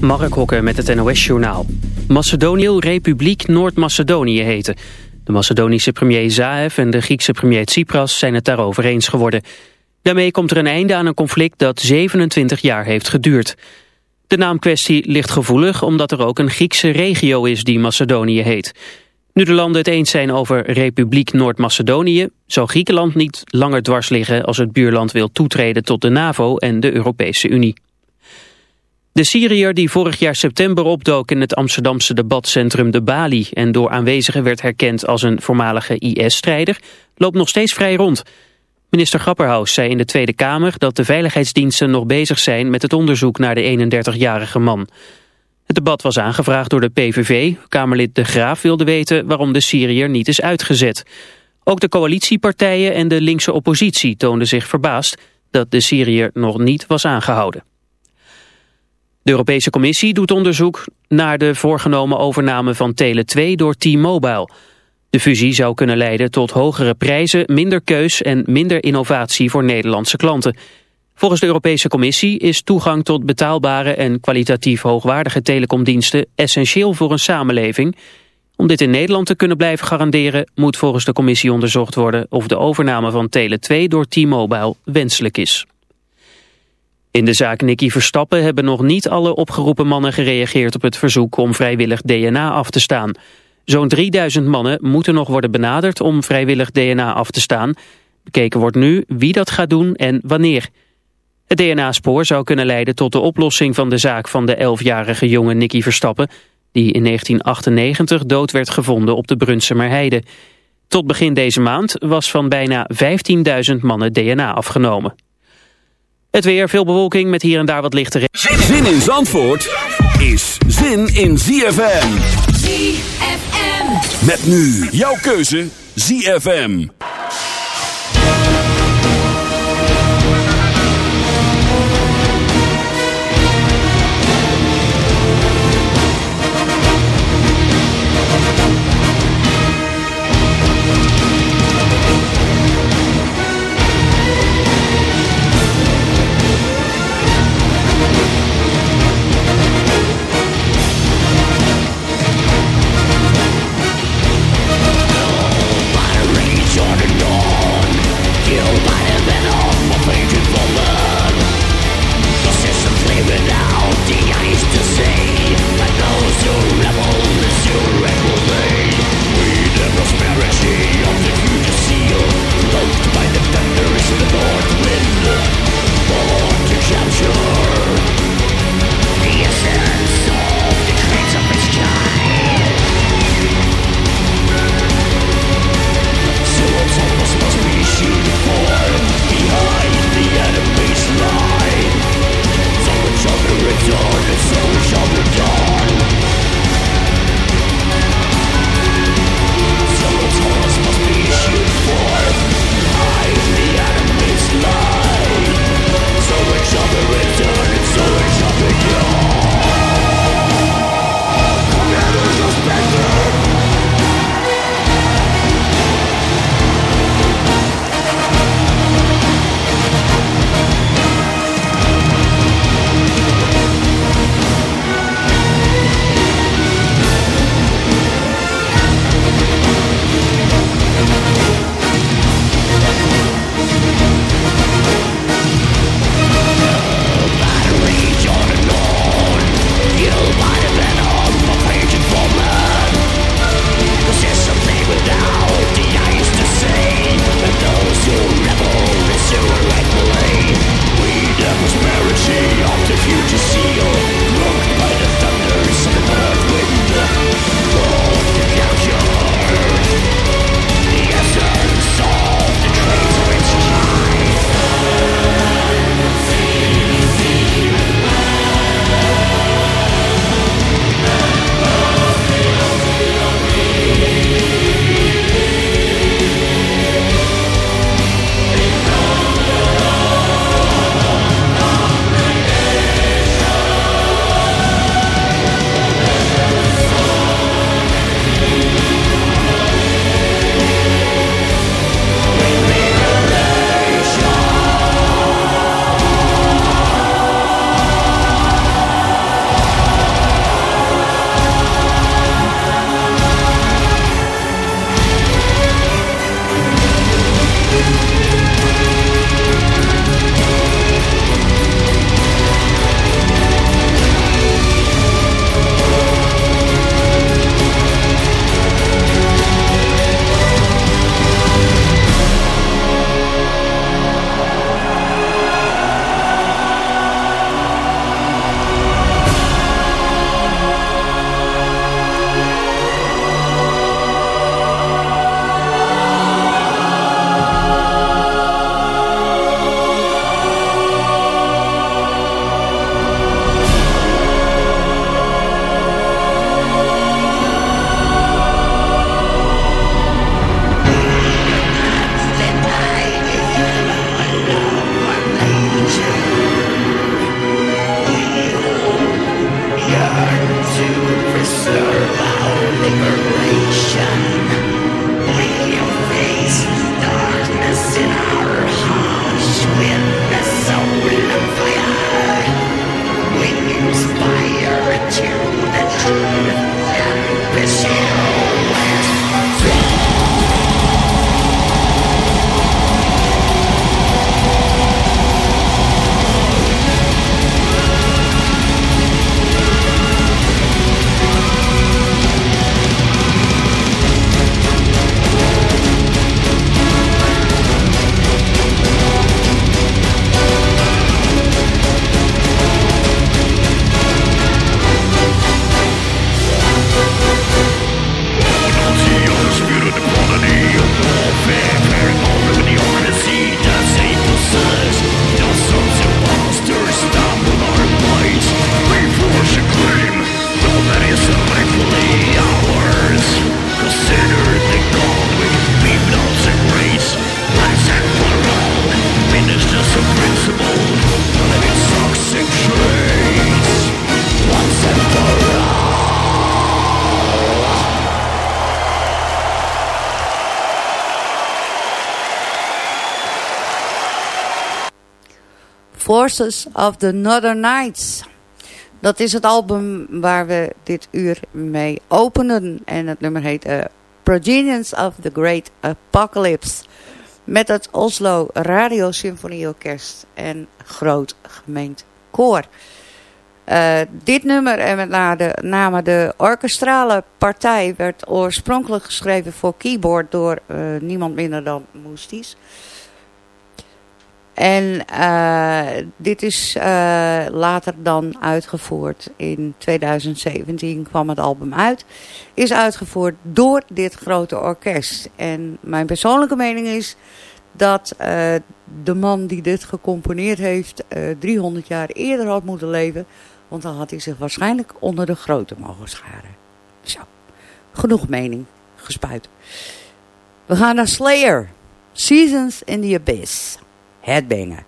Mark Hokker met het NOS-journaal. Macedonië Republiek Noord-Macedonië heten. De Macedonische premier Zaev en de Griekse premier Tsipras zijn het daarover eens geworden. Daarmee komt er een einde aan een conflict dat 27 jaar heeft geduurd. De naamkwestie ligt gevoelig omdat er ook een Griekse regio is die Macedonië heet. Nu de landen het eens zijn over Republiek Noord-Macedonië... zou Griekenland niet langer dwars liggen als het buurland wil toetreden tot de NAVO en de Europese Unie. De Syriër die vorig jaar september opdook in het Amsterdamse debatcentrum De Bali... en door aanwezigen werd herkend als een voormalige IS-strijder... loopt nog steeds vrij rond. Minister Grapperhaus zei in de Tweede Kamer dat de veiligheidsdiensten nog bezig zijn... met het onderzoek naar de 31-jarige man. Het debat was aangevraagd door de PVV. Kamerlid De Graaf wilde weten waarom de Syriër niet is uitgezet. Ook de coalitiepartijen en de linkse oppositie toonden zich verbaasd... dat de Syriër nog niet was aangehouden. De Europese Commissie doet onderzoek naar de voorgenomen overname van Tele2 door T-Mobile. De fusie zou kunnen leiden tot hogere prijzen, minder keus en minder innovatie voor Nederlandse klanten. Volgens de Europese Commissie is toegang tot betaalbare en kwalitatief hoogwaardige telecomdiensten essentieel voor een samenleving. Om dit in Nederland te kunnen blijven garanderen moet volgens de Commissie onderzocht worden of de overname van Tele2 door T-Mobile wenselijk is. In de zaak Nicky Verstappen hebben nog niet alle opgeroepen mannen gereageerd op het verzoek om vrijwillig DNA af te staan. Zo'n 3000 mannen moeten nog worden benaderd om vrijwillig DNA af te staan. Bekeken wordt nu wie dat gaat doen en wanneer. Het DNA-spoor zou kunnen leiden tot de oplossing van de zaak van de 11-jarige jongen Nicky Verstappen, die in 1998 dood werd gevonden op de Brunsumer Heide. Tot begin deze maand was van bijna 15.000 mannen DNA afgenomen. Het weer, veel bewolking met hier en daar wat lichte Zin in Zandvoort is zin in ZFM. ZFM. Met nu jouw keuze ZFM. You're Forces of the Northern Nights. Dat is het album waar we dit uur mee openen. En het nummer heet uh, of the Great Apocalypse. Met het Oslo Radio Symfonieorkest en groot gemeend koor. Uh, dit nummer en met name de orkestrale partij werd oorspronkelijk geschreven voor keyboard door uh, niemand minder dan Moesties. En uh, dit is uh, later dan uitgevoerd. In 2017 kwam het album uit. Is uitgevoerd door dit grote orkest. En mijn persoonlijke mening is dat uh, de man die dit gecomponeerd heeft 300 jaar eerder had moeten leven. Want dan had hij zich waarschijnlijk onder de grote mogen scharen. Zo, genoeg mening gespuit. We gaan naar Slayer. Seasons in the Abyss. Headbanger.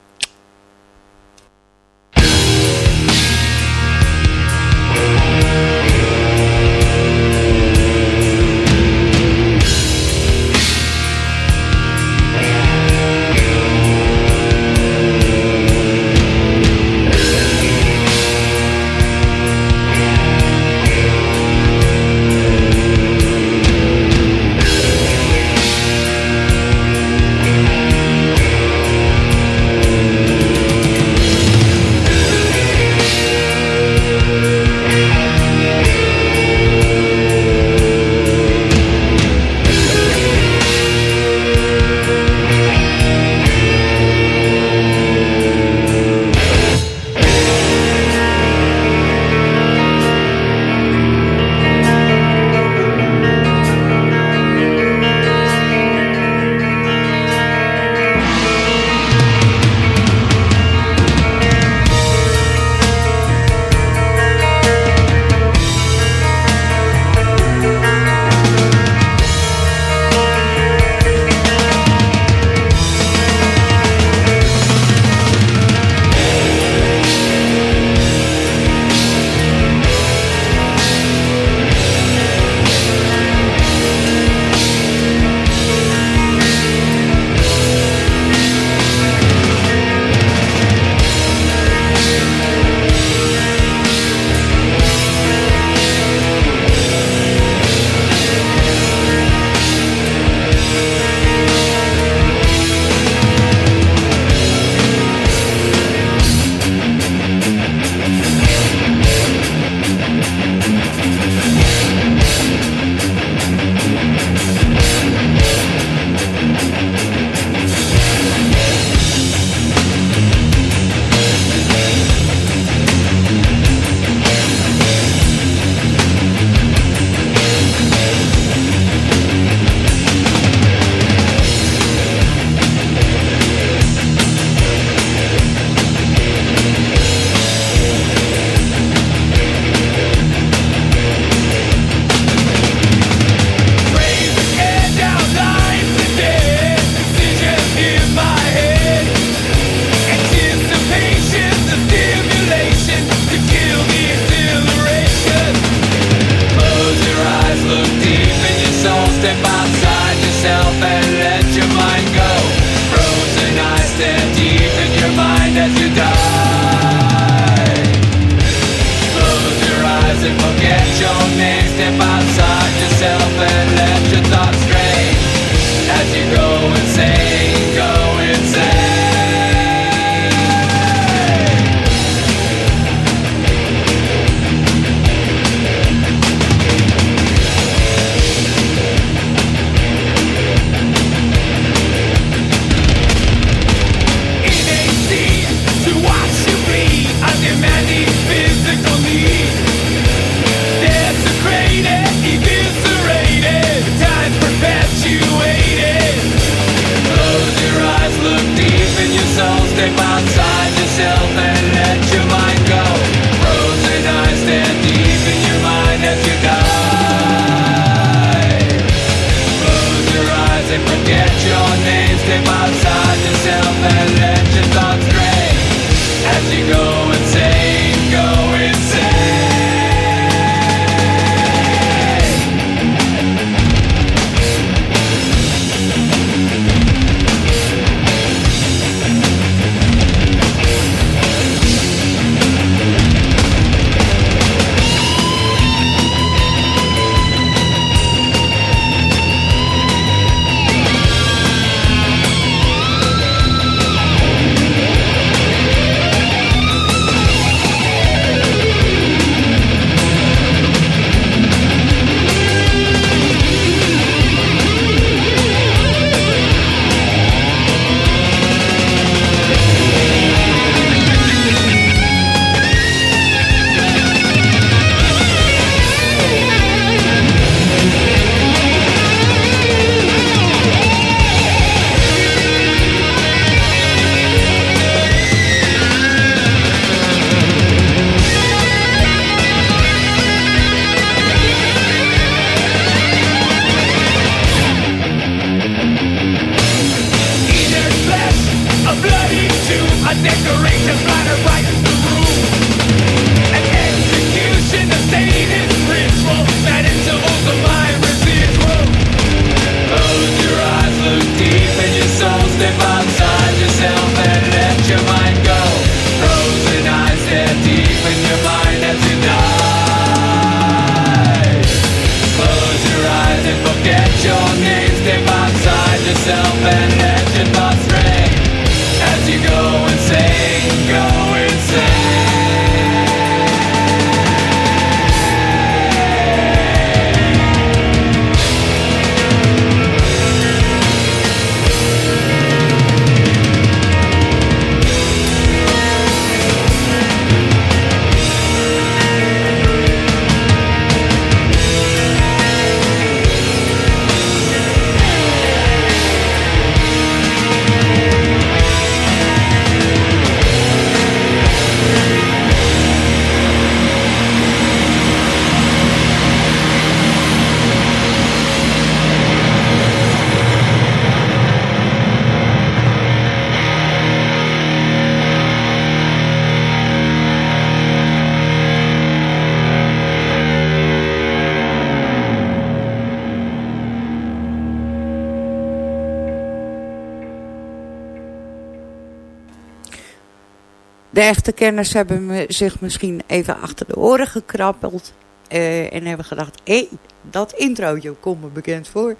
De echte kenners hebben zich misschien even achter de oren gekrabbeld. Uh, en hebben gedacht, hé, hey, dat introotje komt me bekend voor.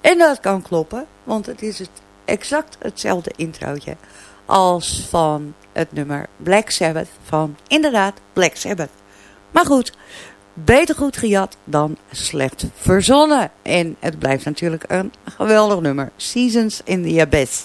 En dat kan kloppen, want het is het exact hetzelfde introotje als van het nummer Black Sabbath van inderdaad Black Sabbath. Maar goed, beter goed gejat dan slecht verzonnen. En het blijft natuurlijk een geweldig nummer. Seasons in the Abyss.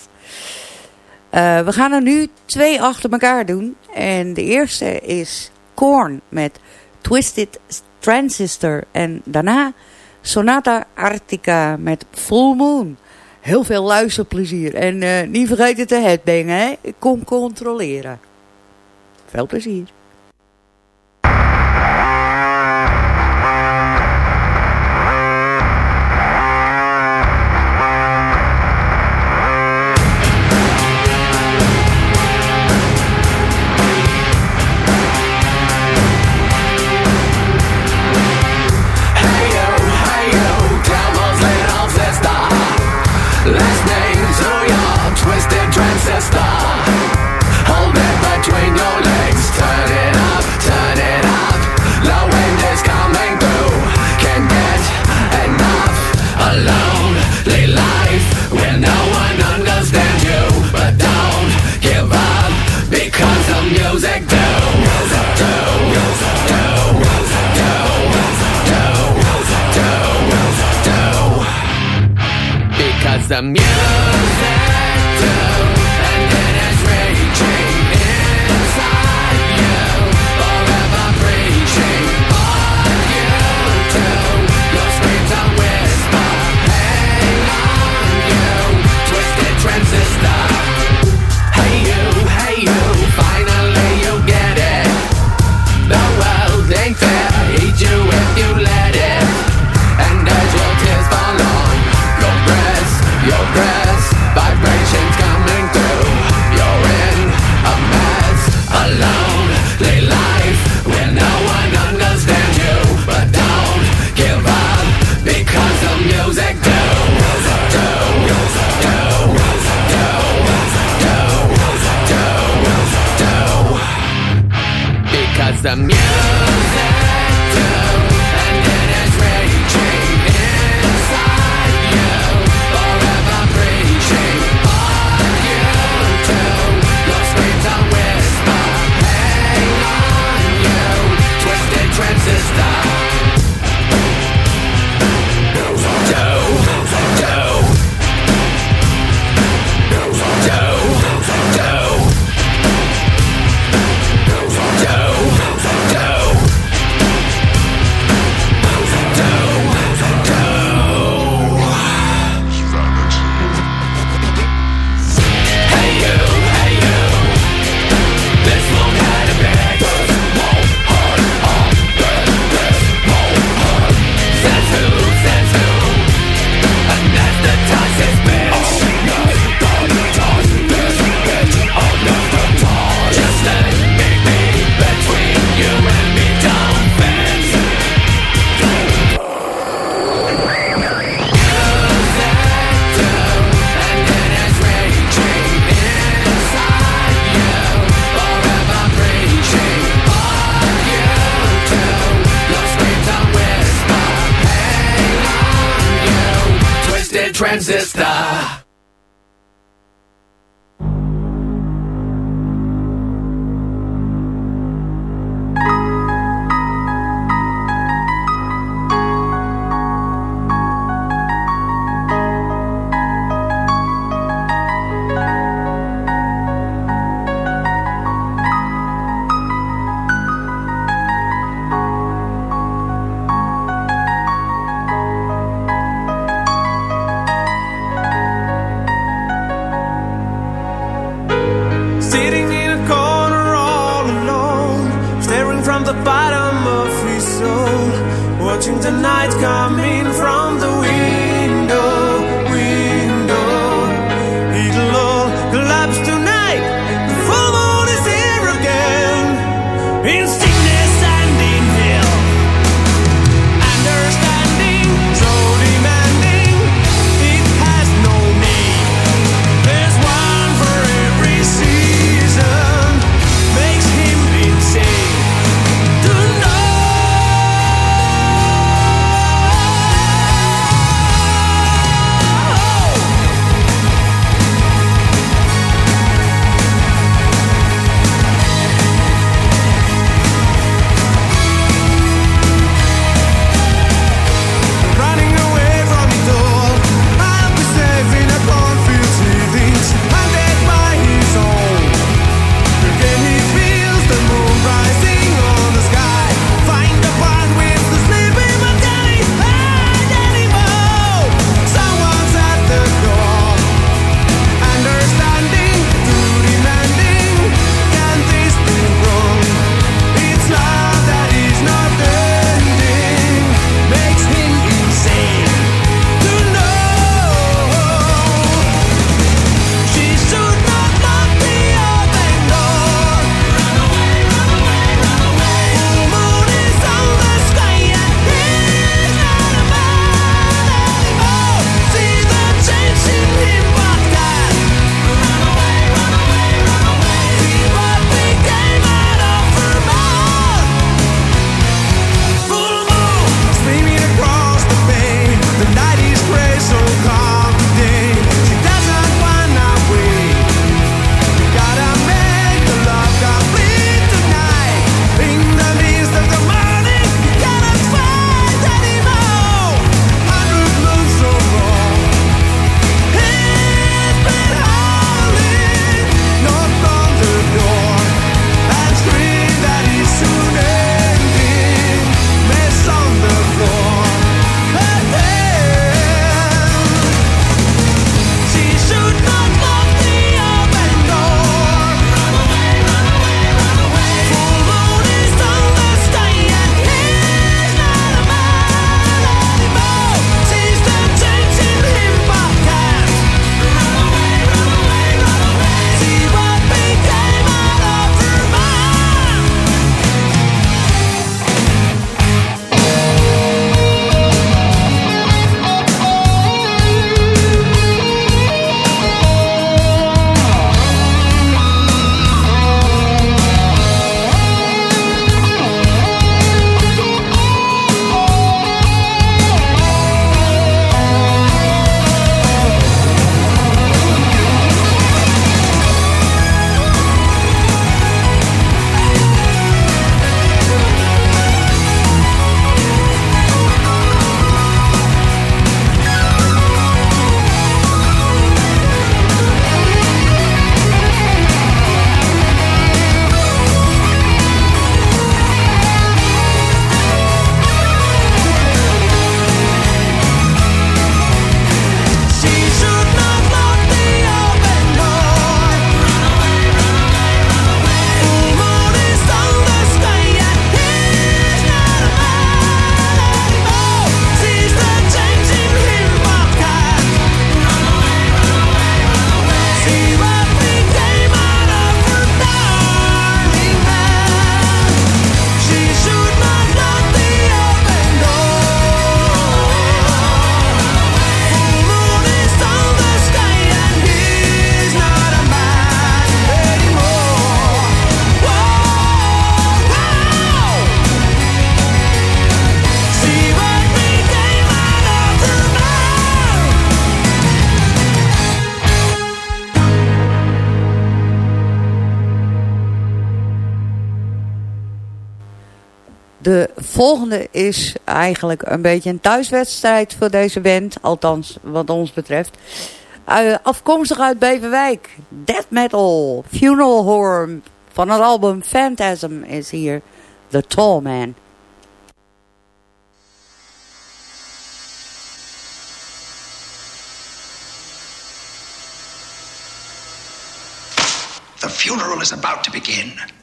Uh, we gaan er nu twee achter elkaar doen. En de eerste is Korn met Twisted Transistor. En daarna Sonata Arctica met Full Moon. Heel veel luisterplezier. En uh, niet vergeten te headbangen, hè. Kom controleren. Veel plezier. The transistor. Is eigenlijk een beetje een thuiswedstrijd voor deze band. Althans, wat ons betreft. Uh, afkomstig uit Beverwijk. Death Metal. Funeral Horror. Van het album Phantasm is hier The Tall Man. The funeral is about to begin.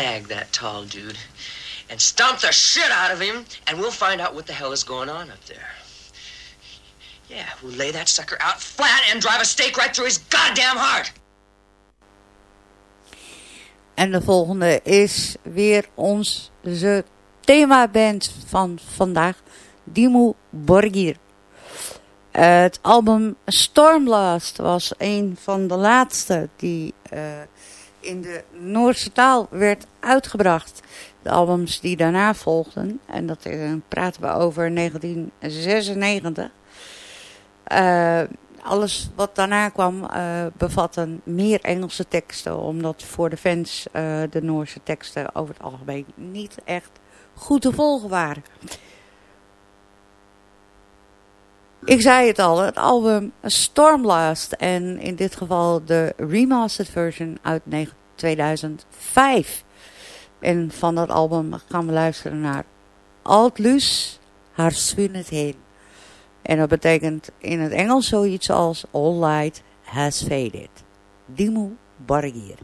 Snag that tall dude and stomp the shit out of him, and we'll find out what the hell is going on up there. Yeah, we'll lay that sucker out flat and drive a stake right through his goddamn heart. En de volgende is weer onze themaband van vandaag, Dimo Borgir. het album Stormblast was een van de laatste die uh, in de Noorse taal werd uitgebracht. De albums die daarna volgden, en dat praten we over 1996. Uh, alles wat daarna kwam uh, bevatte meer Engelse teksten, omdat voor de fans uh, de Noorse teksten over het algemeen niet echt goed te volgen waren. Ik zei het al, het album Stormblast en in dit geval de remastered version uit 2005. En van dat album gaan we luisteren naar Altlus, haar het heen. En dat betekent in het Engels zoiets als All Light Has Faded. Dimmu Borgir.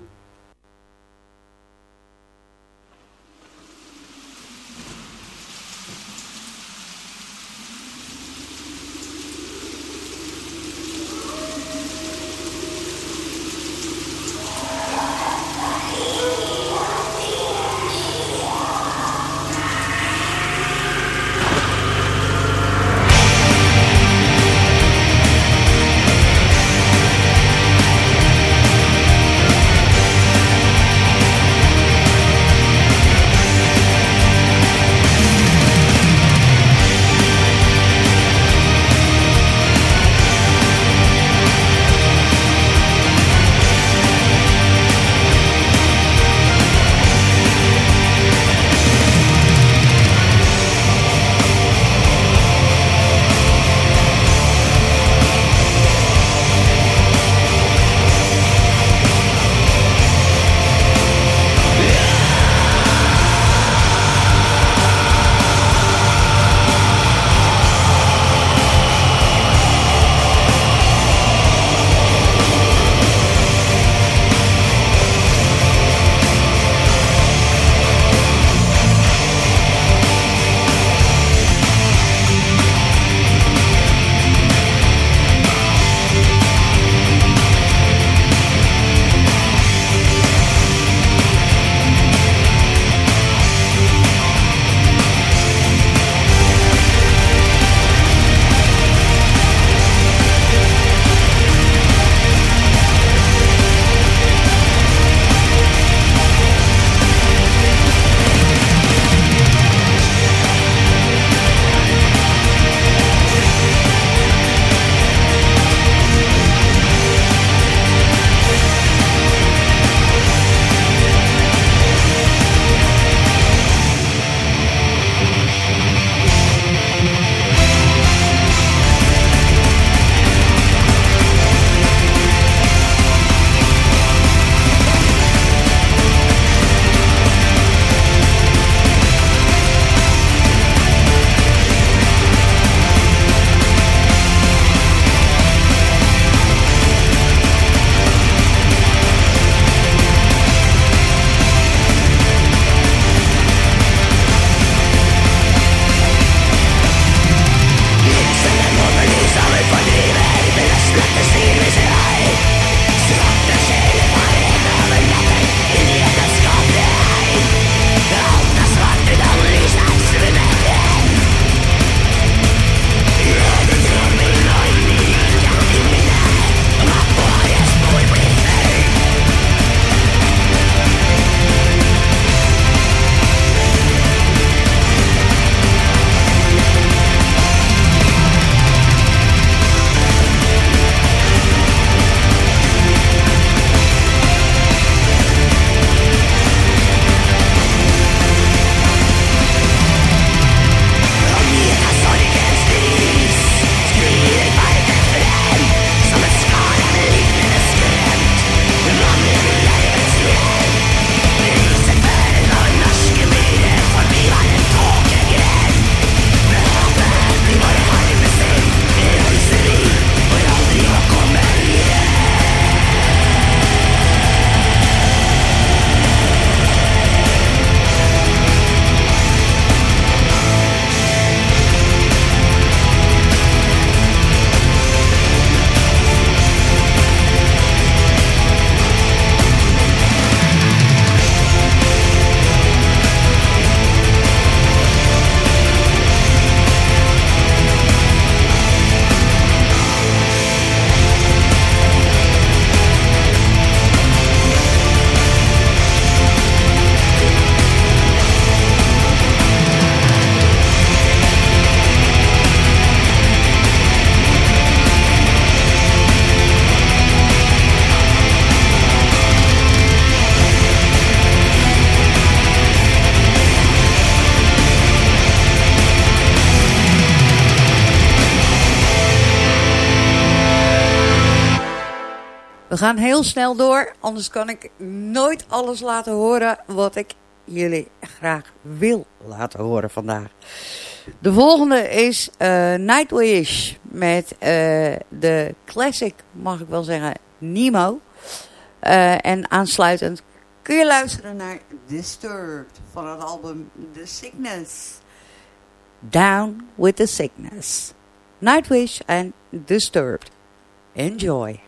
We gaan heel snel door, anders kan ik nooit alles laten horen wat ik jullie graag wil laten horen vandaag. De volgende is uh, Nightwish met uh, de classic, mag ik wel zeggen, Nemo. Uh, en aansluitend kun je luisteren naar Disturbed van het album The Sickness. Down with the Sickness. Nightwish en Disturbed. Enjoy.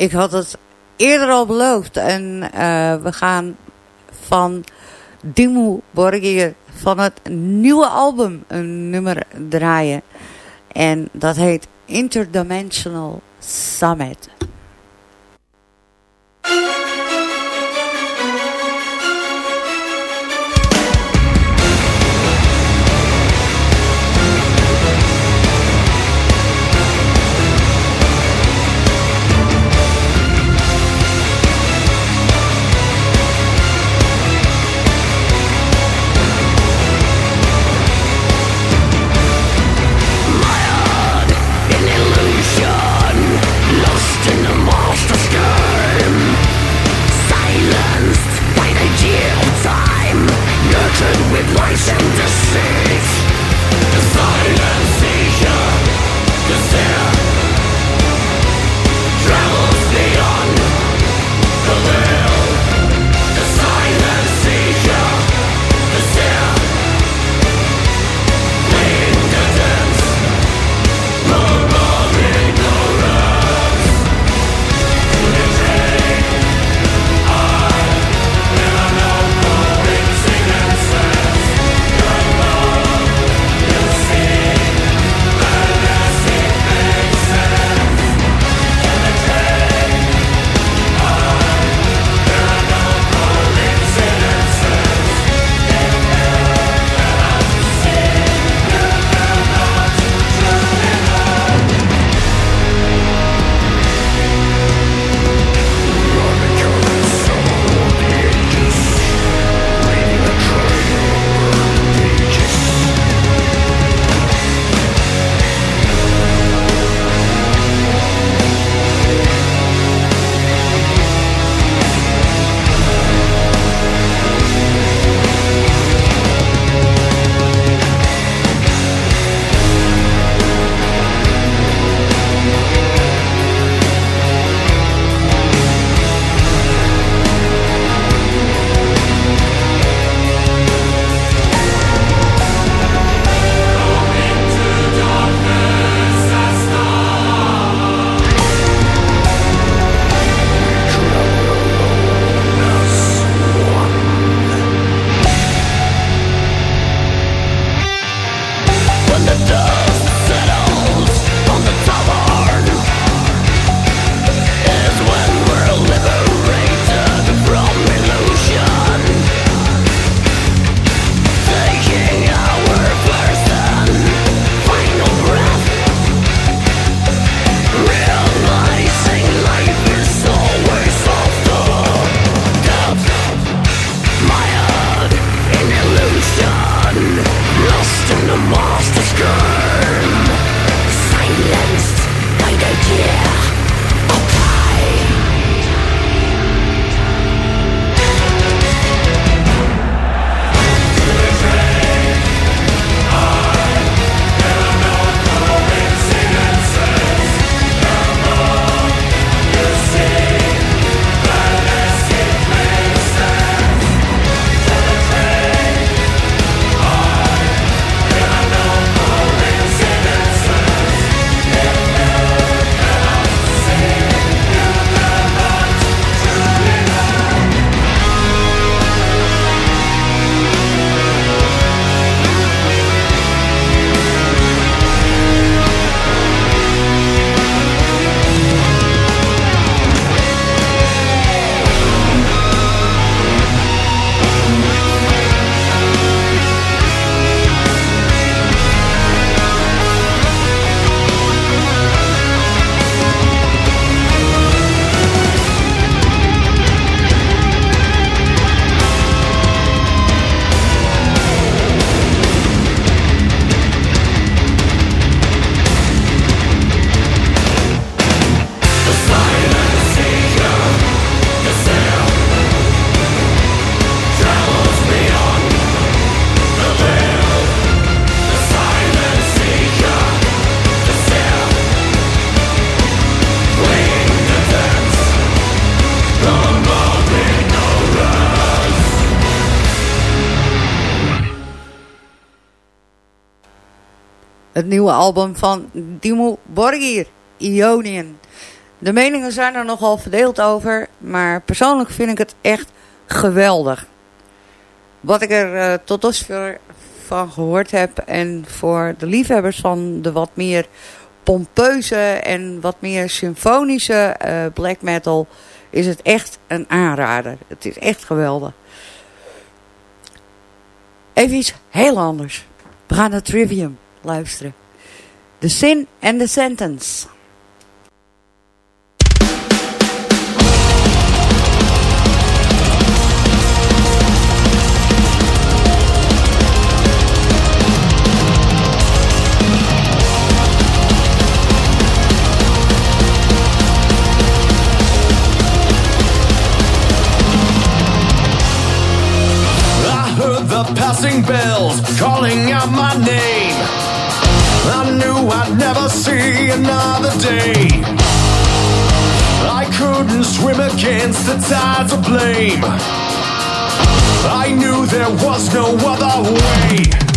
Ik had het eerder al beloofd. En uh, we gaan van Dimmu Borgir van het nieuwe album een nummer draaien. En dat heet Interdimensional Summit. Het album van Dimo Borgir, Ionian. De meningen zijn er nogal verdeeld over, maar persoonlijk vind ik het echt geweldig. Wat ik er eh, tot dusver van gehoord heb en voor de liefhebbers van de wat meer pompeuze en wat meer symfonische eh, black metal is het echt een aanrader. Het is echt geweldig. Even iets heel anders. We gaan naar Trivium luisteren. The Sin and the Sentence. passing bells calling out my name. I knew I'd never see another day. I couldn't swim against the tides of blame. I knew there was no other way.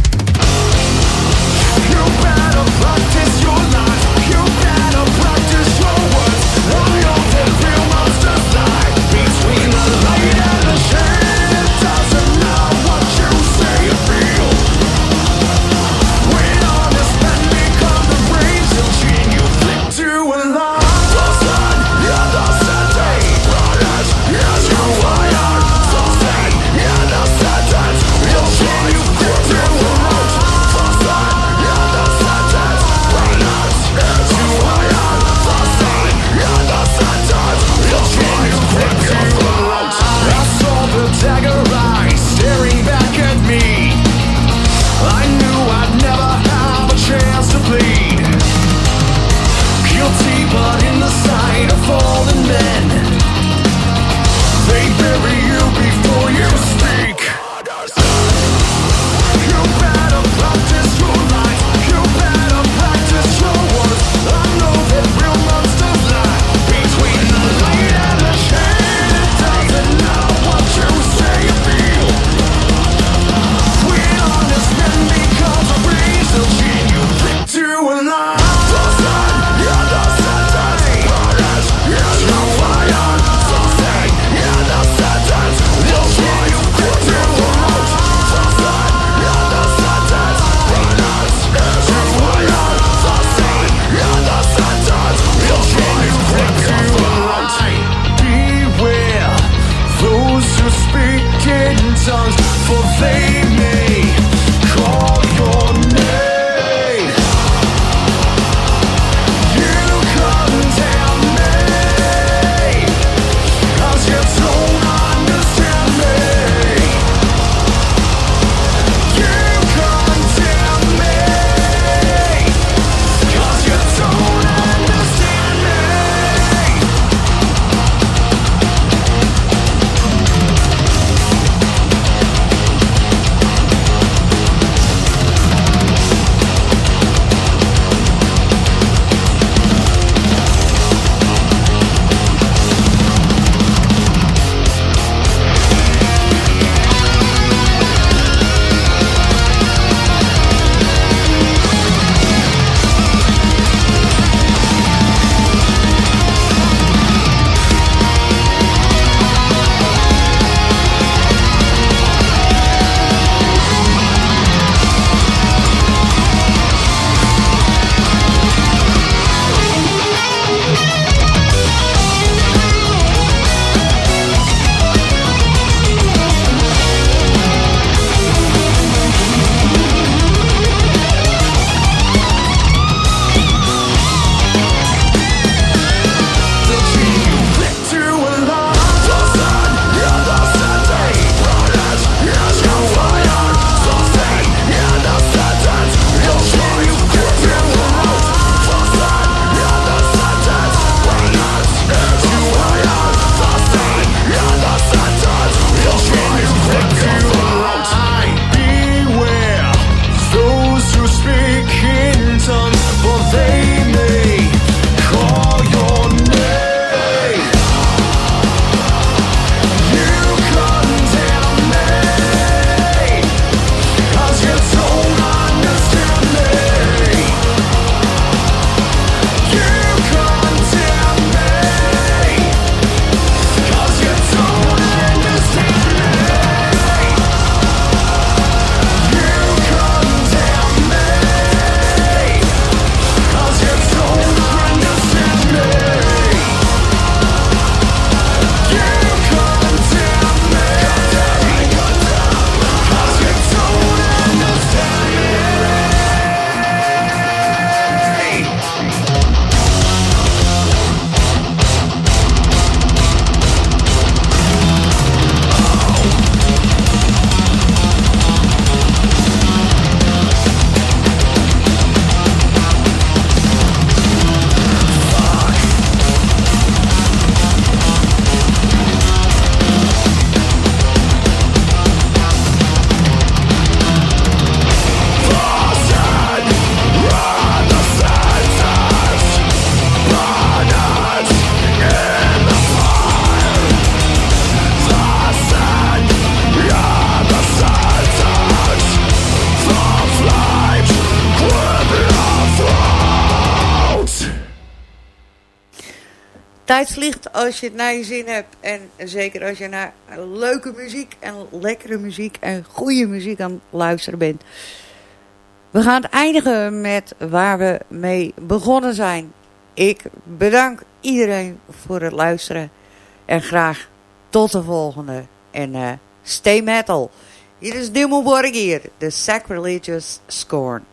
Tijd vliegt als je het naar je zin hebt. En zeker als je naar leuke muziek en lekkere muziek en goede muziek aan het luisteren bent. We gaan het eindigen met waar we mee begonnen zijn. Ik bedank iedereen voor het luisteren. En graag tot de volgende. En uh, stay metal. Hier is Dimmu Borgir, The Sacrilegious Scorn.